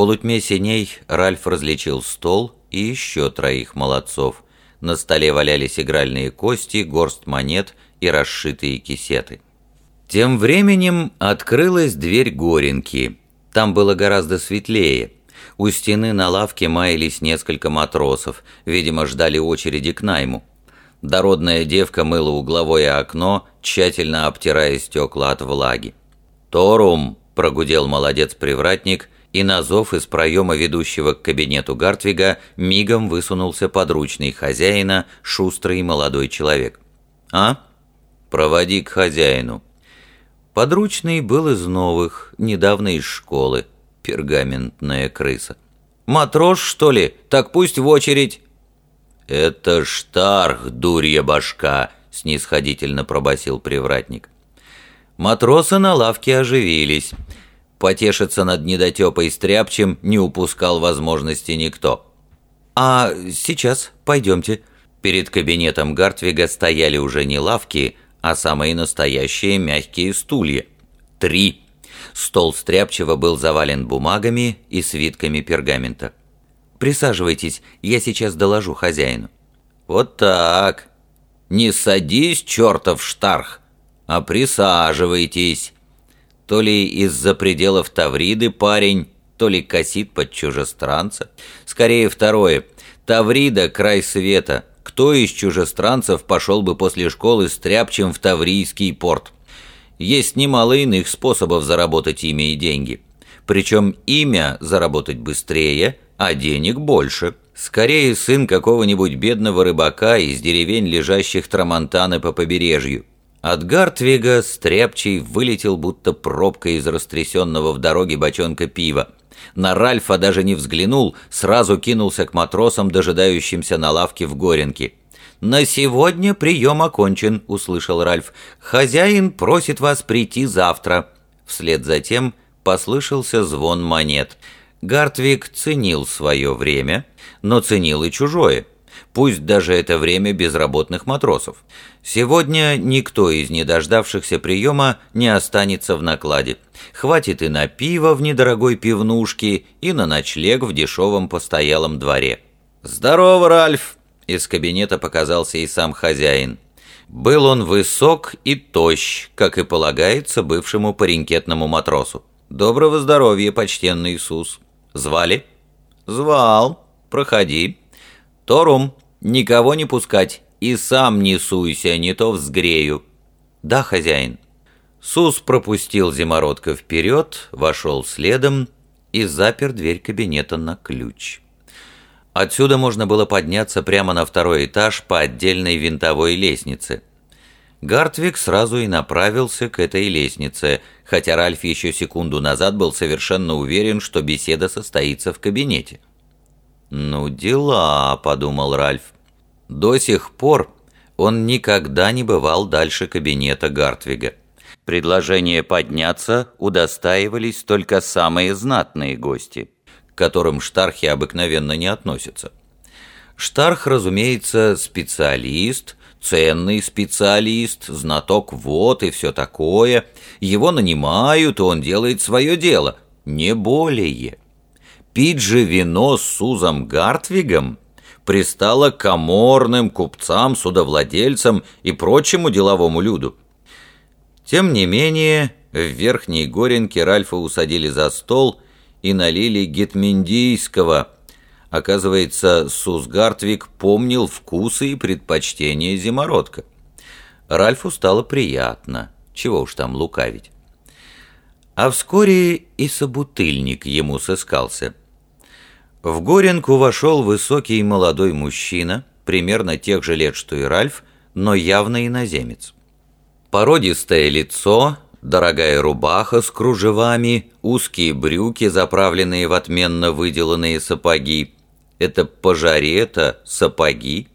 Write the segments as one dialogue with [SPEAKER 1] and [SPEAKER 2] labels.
[SPEAKER 1] полутьме синей Ральф различил стол и еще троих молодцов. На столе валялись игральные кости, горсть монет и расшитые кисеты. Тем временем открылась дверь Горенки. Там было гораздо светлее. У стены на лавке маялись несколько матросов, видимо, ждали очереди к найму. Дородная девка мыла угловое окно, тщательно обтирая стекла от влаги. «Торум!» – прогудел молодец-привратник, и на зов из проема ведущего к кабинету Гартвига мигом высунулся подручный хозяина, шустрый молодой человек. «А? Проводи к хозяину». Подручный был из новых, недавно из школы, пергаментная крыса. «Матрос, что ли? Так пусть в очередь!» «Это Штарх, дурья башка!» — снисходительно пробасил привратник. Матросы на лавке оживились. Потешиться над недотепой стряпчем не упускал возможности никто. «А сейчас пойдемте». Перед кабинетом Гартвига стояли уже не лавки, а самые настоящие мягкие стулья. Три. Стол стряпчего был завален бумагами и свитками пергамента. Присаживайтесь, я сейчас доложу хозяину». «Вот так. Не садись, чертов штарх, а присаживайтесь». То ли из-за пределов Тавриды парень, то ли косит под чужестранца. Скорее второе. Таврида – край света. Кто из чужестранцев пошел бы после школы стряпчем в Таврийский порт? Есть немало иных способов заработать имя и деньги. Причем имя заработать быстрее – а денег больше. Скорее сын какого-нибудь бедного рыбака из деревень, лежащих Трамонтаны по побережью. От Гартвига стряпчий вылетел будто пробка из растрясенного в дороге бочонка пива. На Ральфа даже не взглянул, сразу кинулся к матросам, дожидающимся на лавке в Горенке. «На сегодня прием окончен», — услышал Ральф. «Хозяин просит вас прийти завтра». Вслед за тем послышался звон монет — Гартвик ценил свое время, но ценил и чужое. Пусть даже это время безработных матросов. Сегодня никто из недождавшихся приема не останется в накладе. Хватит и на пиво в недорогой пивнушке, и на ночлег в дешевом постоялом дворе. «Здорово, Ральф!» Из кабинета показался и сам хозяин. Был он высок и тощ, как и полагается бывшему паренкетному матросу. «Доброго здоровья, почтенный Иисус!» «Звали?» «Звал. Проходи. Торум, никого не пускать. И сам не суйся, не то взгрею». «Да, хозяин». Сус пропустил зимородка вперед, вошел следом и запер дверь кабинета на ключ. Отсюда можно было подняться прямо на второй этаж по отдельной винтовой лестнице – Гартвик сразу и направился к этой лестнице, хотя Ральф еще секунду назад был совершенно уверен, что беседа состоится в кабинете. «Ну, дела», — подумал Ральф. До сих пор он никогда не бывал дальше кабинета Гартвига. Предложение подняться удостаивались только самые знатные гости, к которым штархи обыкновенно не относятся. Штарх, разумеется, специалист — ценный специалист, знаток вод и все такое. Его нанимают, он делает свое дело, не более. Пить же вино с Сузом Гартвигом пристало коморным купцам, судовладельцам и прочему деловому люду. Тем не менее, в Верхней Горенке Ральфа усадили за стол и налили гетмендийского – Оказывается, Сусгартвик помнил вкусы и предпочтения зимородка. Ральфу стало приятно, чего уж там лукавить. А вскоре и собутыльник ему сыскался. В Горенку вошел высокий молодой мужчина, примерно тех же лет, что и Ральф, но явно иноземец. Породистое лицо, дорогая рубаха с кружевами, узкие брюки, заправленные в отменно выделанные сапоги, это пожарета, сапоги.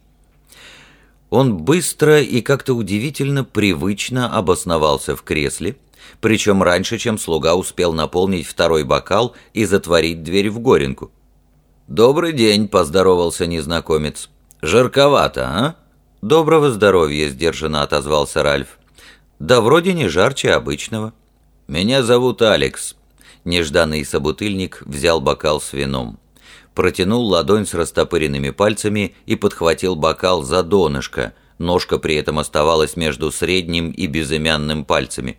[SPEAKER 1] Он быстро и как-то удивительно привычно обосновался в кресле, причем раньше, чем слуга успел наполнить второй бокал и затворить дверь в горенку. «Добрый день», — поздоровался незнакомец. «Жарковато, а?» «Доброго здоровья», — сдержанно отозвался Ральф. «Да вроде не жарче обычного». «Меня зовут Алекс. Нежданный собутыльник взял бокал с вином. Протянул ладонь с растопыренными пальцами и подхватил бокал за донышко. Ножка при этом оставалась между средним и безымянным пальцами.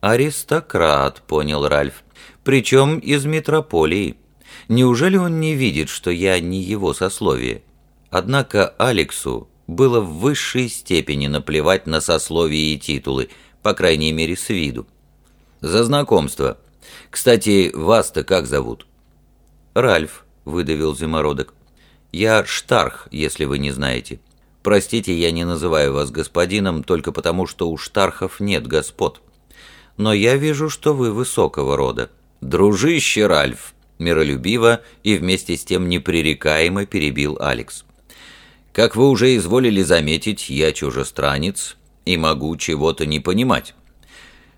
[SPEAKER 1] «Аристократ», — понял Ральф. «Причем из метрополии. Неужели он не видит, что я не его сословие?» Однако Алексу было в высшей степени наплевать на сословие и титулы, по крайней мере с виду. «За знакомство. Кстати, вас-то как зовут?» «Ральф», — выдавил Зимородок. «Я Штарх, если вы не знаете. Простите, я не называю вас господином только потому, что у Штархов нет господ. Но я вижу, что вы высокого рода». «Дружище, Ральф!» — миролюбиво и вместе с тем непререкаемо перебил Алекс. «Как вы уже изволили заметить, я чужестранец и могу чего-то не понимать.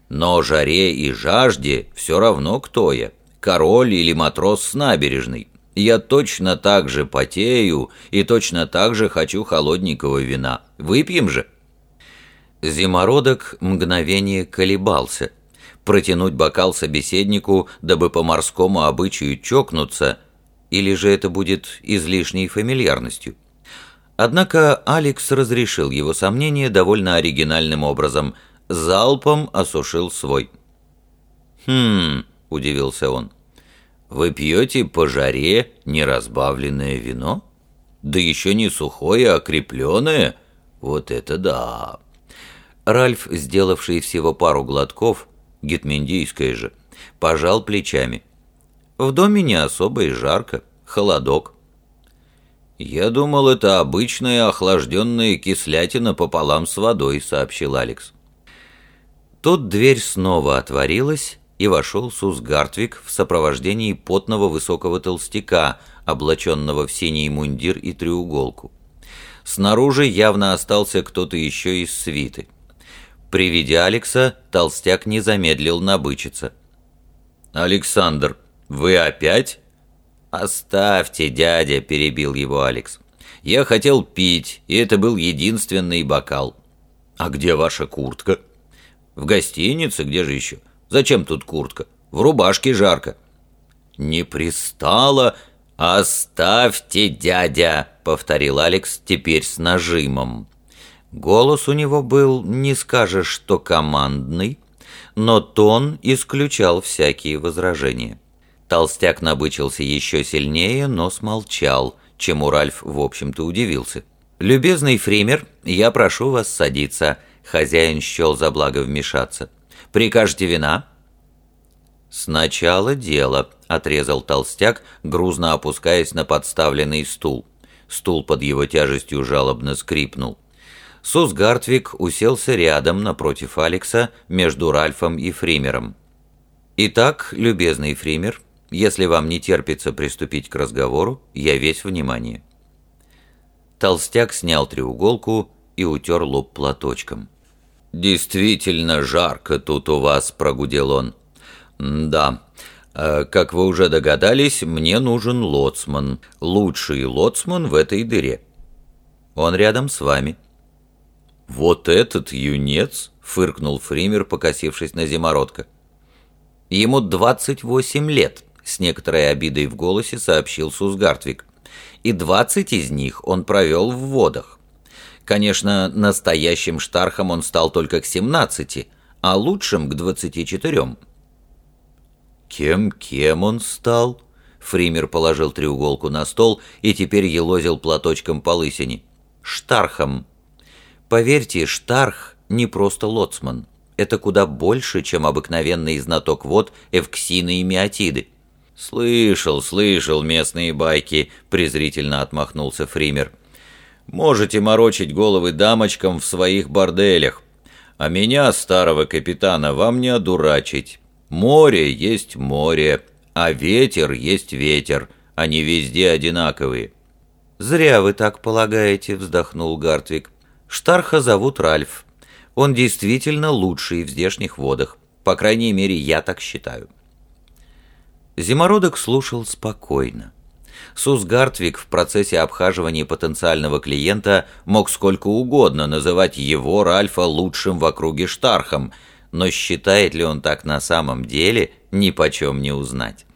[SPEAKER 1] Но жаре и жажде все равно кто я, король или матрос с набережной. Я точно так же потею и точно так же хочу холодненького вина. Выпьем же?» Зимородок мгновение колебался. Протянуть бокал собеседнику, дабы по морскому обычаю чокнуться, или же это будет излишней фамильярностью. Однако Алекс разрешил его сомнения довольно оригинальным образом – залпом осушил свой. «Хм...» — удивился он. «Вы пьете по жаре неразбавленное вино? Да еще не сухое, а крепленое? Вот это да!» Ральф, сделавший всего пару глотков, гетмендийское же, пожал плечами. «В доме не особо и жарко, холодок». «Я думал, это обычная охлажденная кислятина пополам с водой», — сообщил Алекс. Тут дверь снова отворилась, и вошел Сус Гартвик в сопровождении потного высокого толстяка, облаченного в синий мундир и треуголку. Снаружи явно остался кто-то еще из свиты. При виде Алекса толстяк не замедлил набычиться. «Александр, вы опять?» «Оставьте, дядя», — перебил его Алекс. «Я хотел пить, и это был единственный бокал». «А где ваша куртка?» В гостинице, где же еще? Зачем тут куртка? В рубашке жарко. Не пристало. Оставьте, дядя, повторил Алекс теперь с нажимом. Голос у него был, не скажешь, что командный, но тон исключал всякие возражения. Толстяк набычился еще сильнее, но смолчал, чему Ральф, в общем-то, удивился. «Любезный фример, я прошу вас садиться. Хозяин счел за благо вмешаться. «Прикажете вина?» «Сначала дело», — отрезал толстяк, грузно опускаясь на подставленный стул. Стул под его тяжестью жалобно скрипнул. Сус Гартвик уселся рядом, напротив Алекса, между Ральфом и Фримером. «Итак, любезный Фример, если вам не терпится приступить к разговору, я весь внимание». Толстяк снял треуголку и утер лоб платочком. «Действительно жарко тут у вас», — прогудел он. «Да, э, как вы уже догадались, мне нужен лоцман. Лучший лоцман в этой дыре. Он рядом с вами». «Вот этот юнец?» — фыркнул Фример, покосившись на зимородка. «Ему двадцать восемь лет», — с некоторой обидой в голосе сообщил Сузгартвик. «И двадцать из них он провел в водах. Конечно, настоящим штархом он стал только к 17, а лучшим к 24. Кем-кем он стал? Фример положил треуголку на стол и теперь елозил платочком по лысине. Штархом. Поверьте, Штарх не просто лоцман. Это куда больше, чем обыкновенный знаток вод эвксины и миотиды. «Слышал, слышал местные байки», — презрительно отмахнулся Фример. Можете морочить головы дамочкам в своих борделях, а меня, старого капитана, вам не одурачить. Море есть море, а ветер есть ветер, они везде одинаковые». «Зря вы так полагаете», — вздохнул Гартвик. «Штарха зовут Ральф. Он действительно лучший в здешних водах. По крайней мере, я так считаю». Зимородок слушал спокойно. Сус Гартвик в процессе обхаживания потенциального клиента мог сколько угодно называть его, Ральфа, лучшим в округе Штархом, но считает ли он так на самом деле, ни почем не узнать.